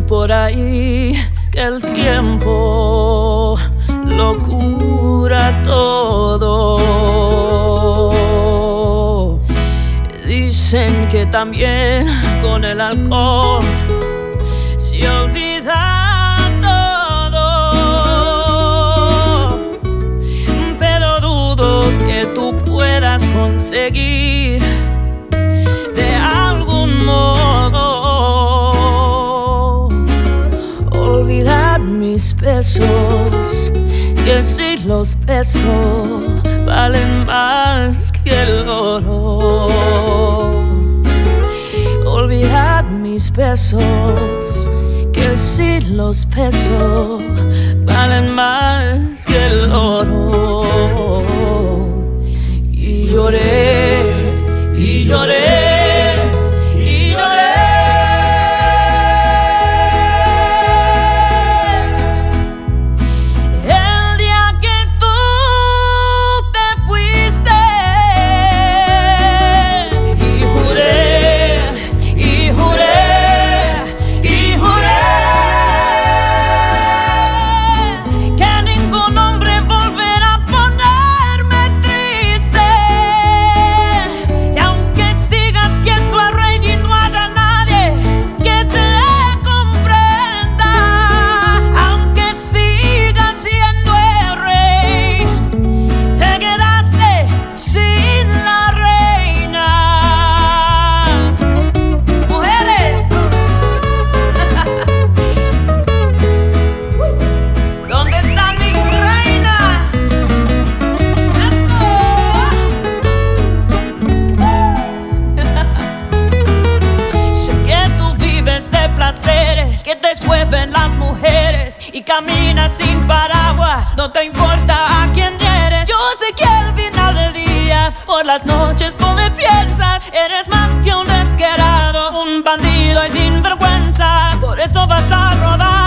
ti que el tiempo lo cura todo. Dicen que también con el alcohol se olvida todo. Pero dudo que tú puedas conseguir Que si los besos valen más que el oro olvidar mis besos, que si los besos valen más que el oro. Y lloré, y lloré, caminas sin paraguas, no te importa a quién eres. Yo sé que al final del día, por las noches tú me piensas, eres más que un desquerado, un bandido y sin vergüenza. Por eso vas a rodar.